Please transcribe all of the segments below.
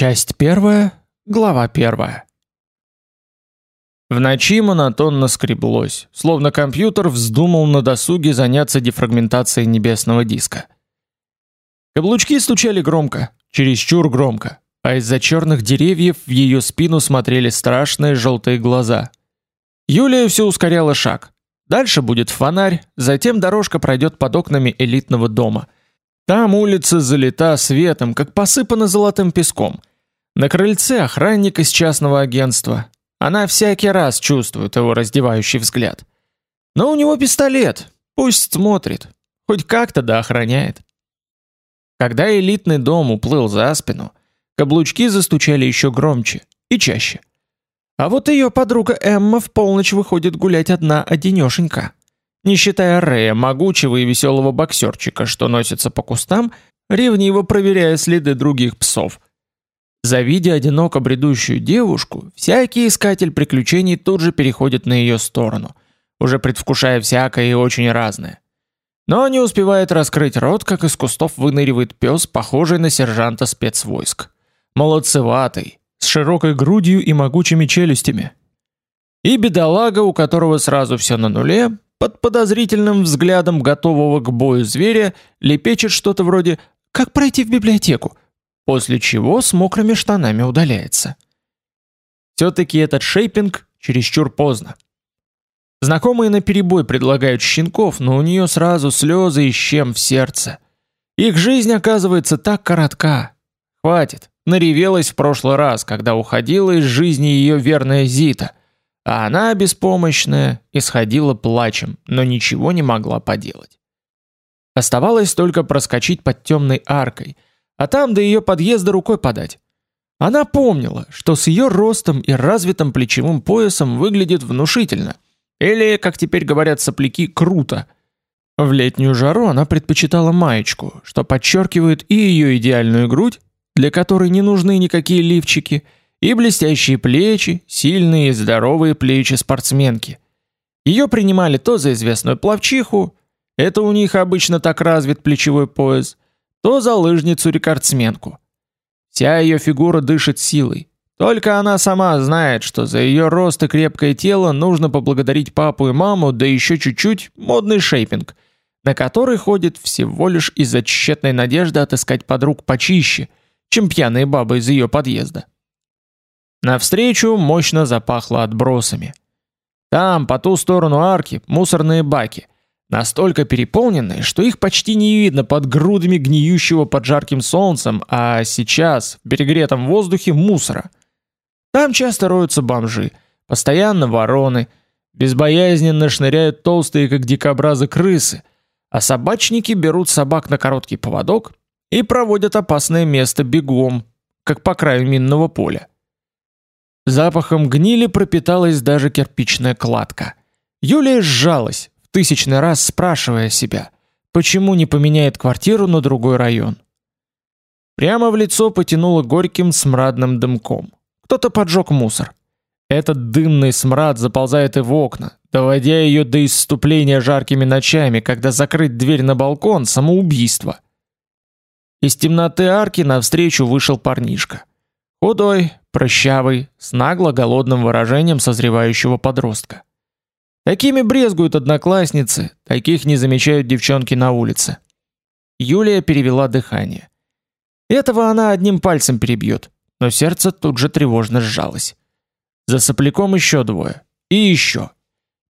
Часть первая, глава первая. В ночи монотонно скреблось, словно компьютер вздумал на досуге заняться дефрагментацией небесного диска. Каблучки стучали громко, чересчур громко, а из-за черных деревьев в ее спину смотрели страшные желтые глаза. Юлия все ускоряла шаг. Дальше будет фонарь, затем дорожка пройдет под окнами элитного дома. Там улица залита светом, как посыпана золотым песком. На крыльце охранник из частного агентства, она всякий раз чувствует его раздевающий взгляд. Но у него пистолет, пусть смотрит, хоть как-то да охраняет. Когда элитный дом уплыл за спину, каблучки застучали еще громче и чаще. А вот ее подруга Эмма в полночь выходит гулять одна одинешенька. Не считая Рэя, могучего и веселого боксерчика, что носится по кустам, ревниво проверяя следы других псов – Завидя одиноко бредущую девушку, всякий искатель приключений тут же переходит на ее сторону, уже предвкушая всякое и очень разное. Но не успевает раскрыть рот, как из кустов выныривает пес, похожий на сержанта спецвойск. Молодцеватый, с широкой грудью и могучими челюстями. И бедолага, у которого сразу все на нуле, под подозрительным взглядом готового к бою зверя, лепечет что-то вроде «Как пройти в библиотеку? После чего с мокрыми штанами удаляется. Все-таки этот шейпинг чересчур поздно. Знакомые на перебой предлагают щенков, но у нее сразу слезы и щем в сердце. Их жизнь оказывается так коротка. Хватит, наревелась в прошлый раз, когда уходила из жизни ее верная Зита, а она беспомощная исходила плачем, но ничего не могла поделать. Оставалось только проскочить под темной аркой – а там до ее подъезда рукой подать. Она помнила, что с ее ростом и развитым плечевым поясом выглядит внушительно, или, как теперь говорят сопляки, круто. В летнюю жару она предпочитала маечку, что подчеркивает и ее идеальную грудь, для которой не нужны никакие лифчики, и блестящие плечи, сильные и здоровые плечи спортсменки. Ее принимали то за известную плавчиху, это у них обычно так развит плечевой пояс, то за лыжницу-рекордсменку. Вся ее фигура дышит силой. Только она сама знает, что за ее рост и крепкое тело нужно поблагодарить папу и маму, да еще чуть-чуть модный шейпинг, на который ходит всего лишь из-за тщетной надежды отыскать подруг почище, чем пьяные бабы из ее подъезда. Навстречу мощно запахло отбросами. Там, по ту сторону арки, мусорные баки – настолько переполненные, что их почти не видно под грудами гниющего под жарким солнцем, а сейчас в перегретом воздухе мусора. Там часто роются бомжи, постоянно вороны, безбоязненно шныряют толстые, как дикобразы, крысы, а собачники берут собак на короткий поводок и проводят опасное место бегом, как по краю минного поля. Запахом гнили пропиталась даже кирпичная кладка. Юлия сжалась, тысячный раз спрашивая себя, почему не поменяет квартиру на другой район. Прямо в лицо потянуло горьким смрадным дымком. Кто-то поджег мусор. Этот дымный смрад заползает и в окна, доводя ее до исступления жаркими ночами, когда закрыть дверь на балкон самоубийство. Из темноты арки навстречу вышел парнишка. Худой, прыщавый, с нагло голодным выражением созревающего подростка. Такими брезгуют одноклассницы, таких не замечают девчонки на улице. Юлия перевела дыхание. Этого она одним пальцем перебьет, но сердце тут же тревожно сжалось. За сопляком еще двое. И еще.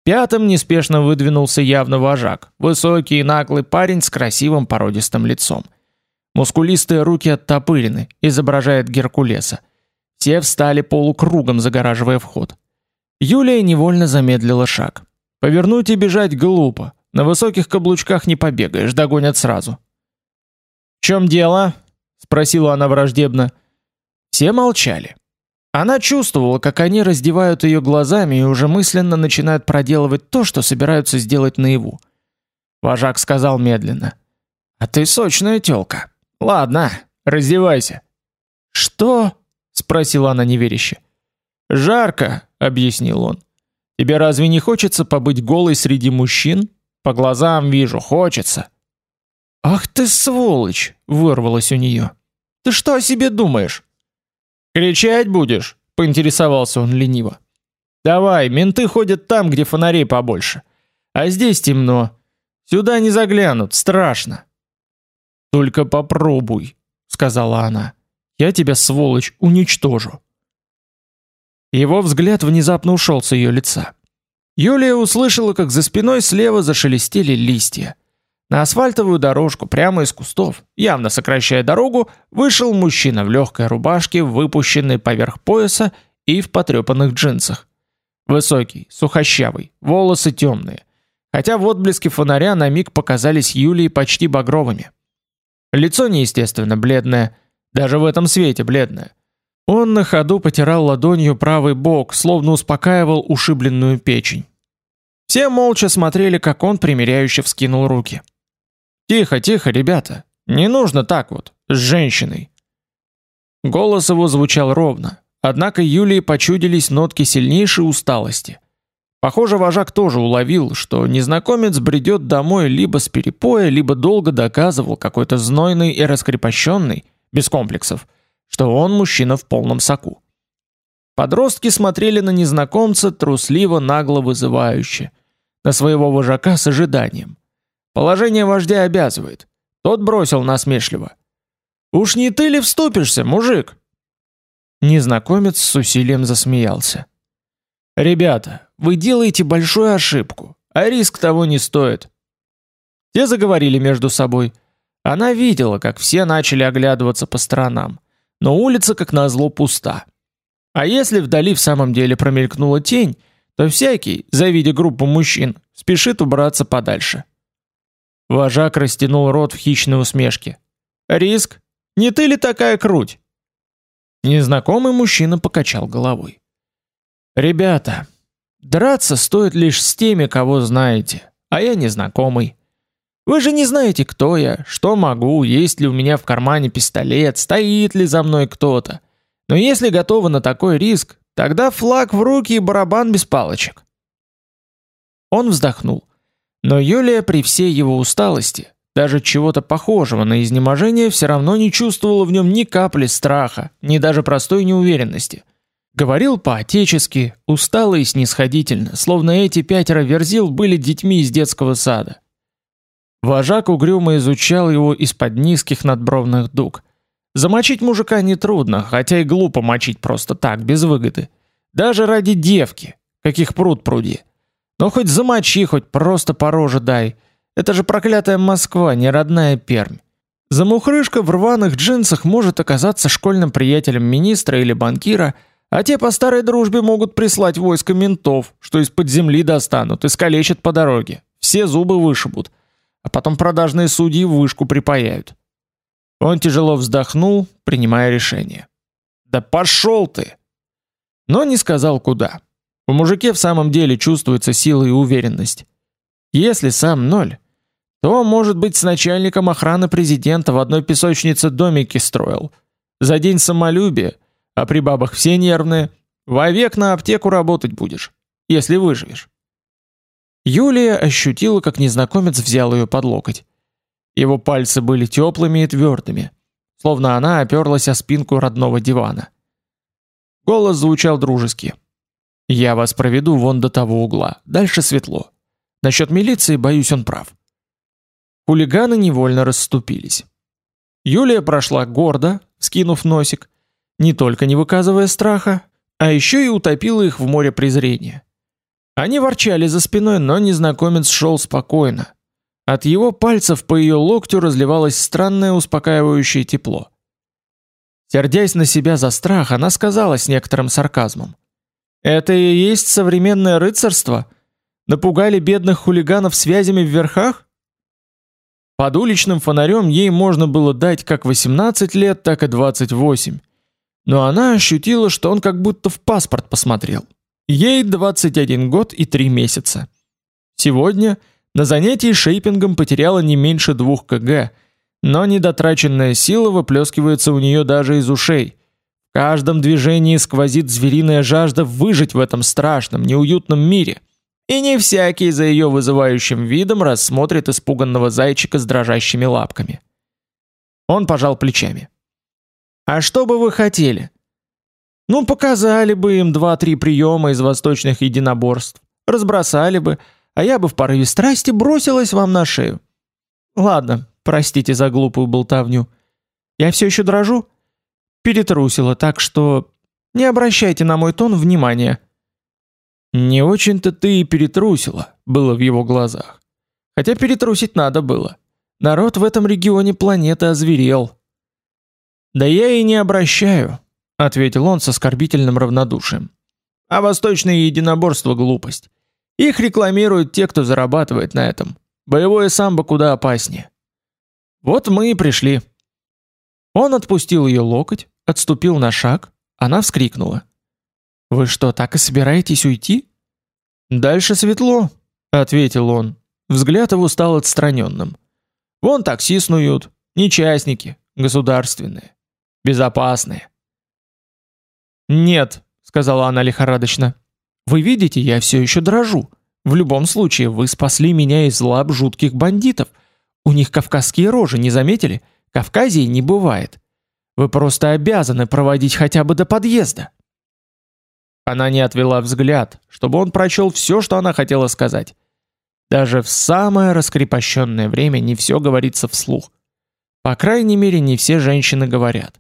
Пятым неспешно выдвинулся явно вожак, высокий и наглый парень с красивым породистым лицом. Мускулистые руки оттопырены, изображает Геркулеса. Все встали полукругом, загораживая вход. Юлия невольно замедлила шаг. Повернуть и бежать глупо. На высоких каблучках не побегаешь, догонят сразу. "В чем дело?" спросила она враждебно. Все молчали. Она чувствовала, как они раздевают ее глазами и уже мысленно начинают проделывать то, что собираются сделать наяву. Вожак сказал медленно: "А ты сочная тёлка. Ладно, раздевайся". "Что?" спросила она неверяще. "Жарко", объяснил он. Тебе разве не хочется побыть голой среди мужчин? По глазам вижу, хочется. Ах ты сволочь, вырвалось у нее. Ты что о себе думаешь? Кричать будешь? поинтересовался он лениво. Давай, менты ходят там, где фонарей побольше. А здесь темно. Сюда не заглянут, страшно. Только попробуй, сказала она. Я тебя, сволочь, уничтожу. Его взгляд внезапно ушел с ее лица. Юлия услышала, как за спиной слева зашелестели листья. На асфальтовую дорожку прямо из кустов, явно сокращая дорогу, вышел мужчина в легкой рубашке, выпущенной поверх пояса и в потрепанных джинсах. Высокий, сухощавый, волосы темные. Хотя в отблеске фонаря на миг показались Юлии почти багровыми. Лицо неестественно бледное, даже в этом свете бледное. Он на ходу потирал ладонью правый бок, словно успокаивал ушибленную печень. Все молча смотрели, как он примиряюще вскинул руки. Тихо, тихо, ребята. Не нужно так вот с женщиной. Голос его звучал ровно, однако Юлии почудились нотки сильнейшей усталости. Похоже, вожак тоже уловил, что незнакомец бредет домой либо с перепоя, либо долго доказывал какой-то знойный и раскрепощенный, без комплексов, что он мужчина в полном соку. Подростки смотрели на незнакомца трусливо, нагло вызывающе, на своего вожака с ожиданием. Положение вождя обязывает. Тот бросил насмешливо: "Уж не ты ли вступишься, мужик?" Незнакомец с усилием засмеялся. "Ребята, вы делаете большую ошибку, а риск того не стоит". Те заговорили между собой. Она видела, как все начали оглядываться по сторонам, но улица как назло пуста. А если вдали в самом деле промелькнула тень, то всякий, завидя группу мужчин, спешит убраться подальше. Вожак растянул рот в хищной усмешке. Риск? Не ты ли такая круть? Незнакомый мужчина покачал головой. Ребята, драться стоит лишь с теми, кого знаете, а я незнакомый. Вы же не знаете, кто я, что могу, есть ли у меня в кармане пистолет, стоит ли за мной кто-то. Но если готовы на такой риск, тогда флаг в руки и барабан без палочек. Он вздохнул. Но Юлия при всей его усталости, даже чего-то похожего на изнеможение, все равно не чувствовала в нем ни капли страха, ни даже простой неуверенности. Говорил по-отечески, устало и снисходительно, словно эти пятеро верзил были детьми из детского сада. Вожак угрюмо изучал его из-под низких надбровных дуг. Замочить мужика нетрудно, хотя и глупо мочить просто так, без выгоды. Даже ради девки, каких пруд пруди. Но хоть замочи, хоть просто по роже дай. Это же проклятая Москва, не родная Пермь. Замухрышка в рваных джинсах может оказаться школьным приятелем министра или банкира, а те по старой дружбе могут прислать войско ментов, что из-под земли достанут и скалечат по дороге. Все зубы вышибут, а потом продажные судьи в вышку припаяют. Он тяжело вздохнул, принимая решение. Да пошел ты. Но не сказал куда. В мужике в самом деле чувствуется сила и уверенность. Если сам ноль, то, может быть, с начальником охраны президента в одной песочнице домики строил. За день самолюбия, а при бабах все нервные, вовек на аптеку работать будешь, если выживешь. Юлия ощутила, как незнакомец взял ее под локоть. Его пальцы были теплыми и твердыми, словно она оперлась о спинку родного дивана. Голос звучал дружески. Я вас проведу вон до того угла. Дальше светло. Насчет милиции, боюсь, он прав. Хулиганы невольно расступились. Юлия прошла гордо, скинув носик, не только не выказывая страха, а еще и утопила их в море презрения. Они ворчали за спиной, но незнакомец шел спокойно. От его пальцев по ее локтю разливалось странное успокаивающее тепло. Сердясь на себя за страх, она сказала с некоторым сарказмом: это и есть современное рыцарство? Напугали бедных хулиганов связями в верхах? Под уличным фонарем ей можно было дать как 18 лет, так и 28. Но она ощутила, что он как будто в паспорт посмотрел. Ей 21 год и 3 месяца. Сегодня на занятии шейпингом потеряла не меньше 2 кг, но недотраченная сила выплескивается у нее даже из ушей. В каждом движении сквозит звериная жажда выжить в этом страшном, неуютном мире. И не всякий за ее вызывающим видом рассмотрит испуганного зайчика с дрожащими лапками. Он пожал плечами. А что бы вы хотели? Ну, показали бы им два-три приема из восточных единоборств, разбросали бы, а я бы в порыве страсти бросилась вам на шею. Ладно, простите за глупую болтовню. Я все еще дрожу? Перетрусила, так что не обращайте на мой тон внимания. Не очень-то ты и перетрусила, было в его глазах. Хотя перетрусить надо было. Народ в этом регионе планеты озверел. Да я и не обращаю, ответил он с оскорбительным равнодушием. А восточное единоборство глупость. Их рекламируют те, кто зарабатывает на этом. Боевое самбо куда опаснее. Вот мы и пришли. Он отпустил ее локоть, отступил на шаг, она вскрикнула. Вы что, так и собираетесь уйти? Дальше светло, ответил он. Взгляд его стал отстраненным. Вон такси снуют, не частники, государственные, безопасные. Нет, сказала она лихорадочно. Вы видите, я все еще дрожу. В любом случае, вы спасли меня из лап жутких бандитов. У них кавказские рожи, не заметили? Кавказии не бывает. Вы просто обязаны проводить хотя бы до подъезда. Она не отвела взгляд, чтобы он прочел все, что она хотела сказать. Даже в самое раскрепощенное время не все говорится вслух. По крайней мере, не все женщины говорят.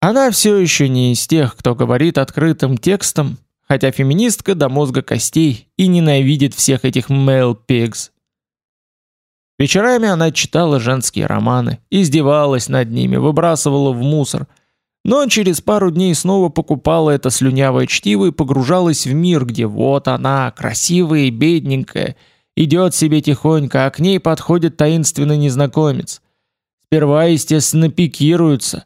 Она все еще не из тех, кто говорит открытым текстом, хотя феминистка до мозга костей и ненавидит всех этих male pigs. Вечерами она читала женские романы, издевалась над ними, выбрасывала в мусор, но через пару дней снова покупала это слюнявое чтиво и погружалась в мир, где вот она, красивая и бедненькая, идет себе тихонько, а к ней подходит таинственный незнакомец. Сперва, естественно, пикируются.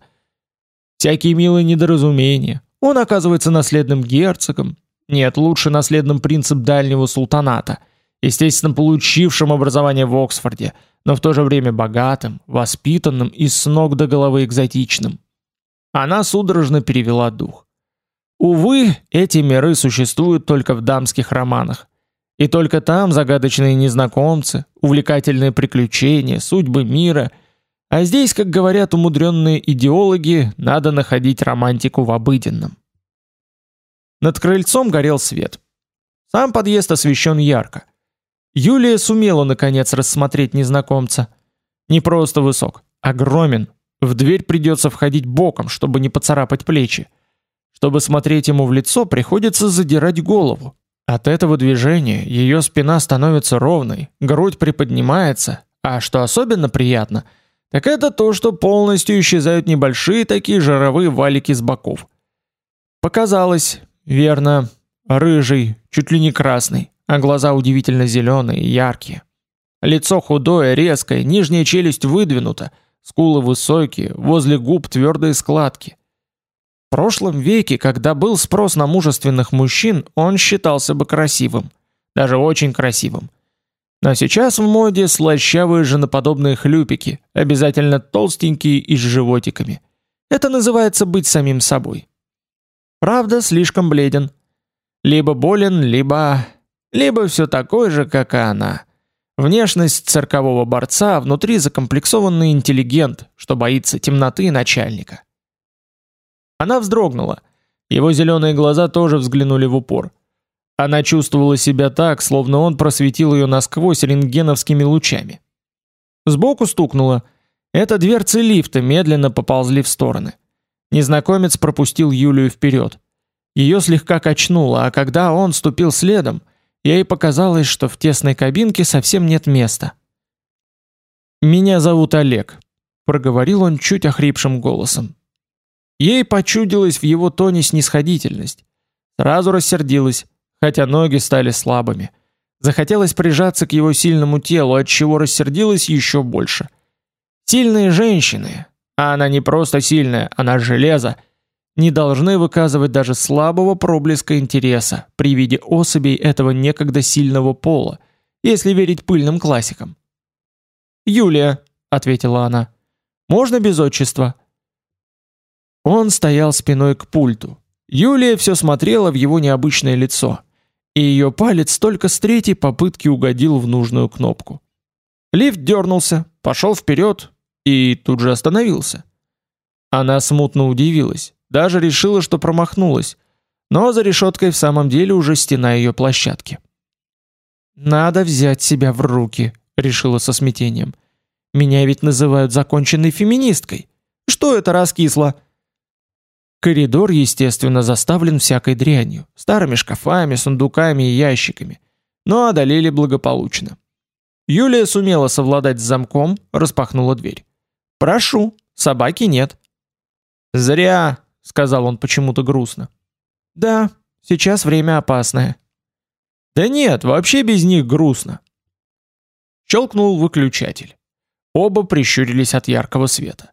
Всякие милые недоразумения. Он оказывается наследным герцогом. Нет, лучше наследным принцем дальнего султаната – естественно, получившим образование в Оксфорде, но в то же время богатым, воспитанным и с ног до головы экзотичным. Она судорожно перевела дух. Увы, эти миры существуют только в дамских романах. И только там загадочные незнакомцы, увлекательные приключения, судьбы мира. А здесь, как говорят умудренные идеологи, надо находить романтику в обыденном. Над крыльцом горел свет. Сам подъезд освещен ярко. Юлия сумела наконец рассмотреть незнакомца. Не просто высок, огромен. В дверь придется входить боком, чтобы не поцарапать плечи. Чтобы смотреть ему в лицо, приходится задирать голову. От этого движения ее спина становится ровной, грудь приподнимается, а что особенно приятно, так это то, что полностью исчезают небольшие такие жировые валики с боков. Показалось, верно, рыжий, чуть ли не красный а глаза удивительно зеленые и яркие. Лицо худое, резкое, нижняя челюсть выдвинута, скулы высокие, возле губ твердые складки. В прошлом веке, когда был спрос на мужественных мужчин, он считался бы красивым, даже очень красивым. Но сейчас в моде слащавые женоподобные хлюпики, обязательно толстенькие и с животиками. Это называется быть самим собой. Правда, слишком бледен. Либо болен, либо либо все такой же, как и она. Внешность циркового борца, внутри закомплексованный интеллигент, что боится темноты начальника. Она вздрогнула. Его зеленые глаза тоже взглянули в упор. Она чувствовала себя так, словно он просветил ее насквозь рентгеновскими лучами. Сбоку стукнуло. Это дверцы лифта медленно поползли в стороны. Незнакомец пропустил Юлию вперед. Ее слегка качнуло, а когда он ступил следом, Ей показалось, что в тесной кабинке совсем нет места. «Меня зовут Олег», — проговорил он чуть охрипшим голосом. Ей почудилась в его тоне снисходительность. Сразу рассердилась, хотя ноги стали слабыми. Захотелось прижаться к его сильному телу, от чего рассердилась еще больше. Сильные женщины, а она не просто сильная, она железо, — не должны выказывать даже слабого проблеска интереса при виде особей этого некогда сильного пола, если верить пыльным классикам. «Юлия», — ответила она, — «можно без отчества?» Он стоял спиной к пульту. Юлия все смотрела в его необычное лицо, и ее палец только с третьей попытки угодил в нужную кнопку. Лифт дернулся, пошел вперед и тут же остановился. Она смутно удивилась. даже решила, что промахнулась. Но за решеткой в самом деле уже стена ее площадки. «Надо взять себя в руки», — решила со смятением. «Меня ведь называют законченной феминисткой. Что это раскисло?» Коридор, естественно, заставлен всякой дрянью, старыми шкафами, сундуками и ящиками, но одолели благополучно. Юлия сумела совладать с замком, распахнула дверь. «Прошу, собаки нет». «Зря», — сказал он почему-то грустно. «Да, сейчас время опасное». «Да нет, вообще без них грустно». Щелкнул выключатель. Оба прищурились от яркого света.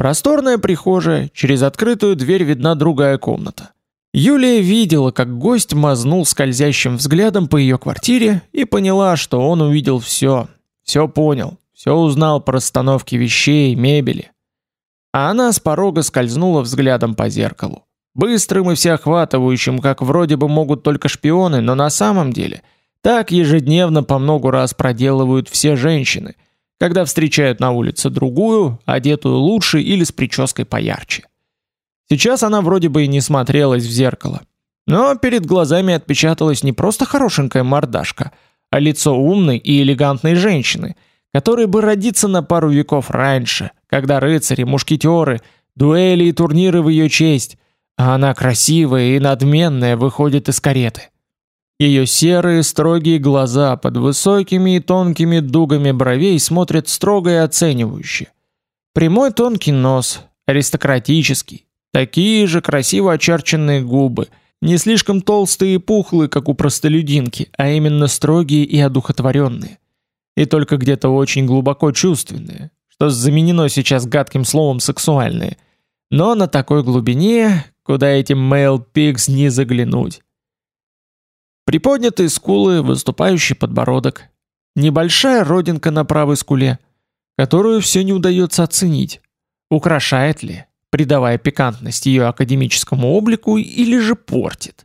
Просторная прихожая, через открытую дверь видна другая комната. Юлия видела, как гость мазнул скользящим взглядом по ее квартире и поняла, что он увидел все, все понял, все узнал про расстановке вещей, мебели. А она с порога скользнула взглядом по зеркалу. Быстрым и всеохватывающим, как вроде бы могут только шпионы, но на самом деле так ежедневно по много раз проделывают все женщины – когда встречают на улице другую, одетую лучше или с прической поярче. Сейчас она вроде бы и не смотрелась в зеркало, но перед глазами отпечаталась не просто хорошенькая мордашка, а лицо умной и элегантной женщины, которой бы родиться на пару веков раньше, когда рыцари, мушкетеры, дуэли и турниры в ее честь, а она красивая и надменная выходит из кареты. Ее серые строгие глаза под высокими и тонкими дугами бровей смотрят строго и оценивающе. Прямой тонкий нос, аристократический, такие же красиво очерченные губы, не слишком толстые и пухлые, как у простолюдинки, а именно строгие и одухотворенные. И только где-то очень глубоко чувственные, что заменено сейчас гадким словом сексуальные. Но на такой глубине, куда этим pigs не заглянуть. Приподнятые скулы, выступающий подбородок, небольшая родинка на правой скуле, которую все не удается оценить. Украшает ли, придавая пикантность ее академическому облику, или же портит?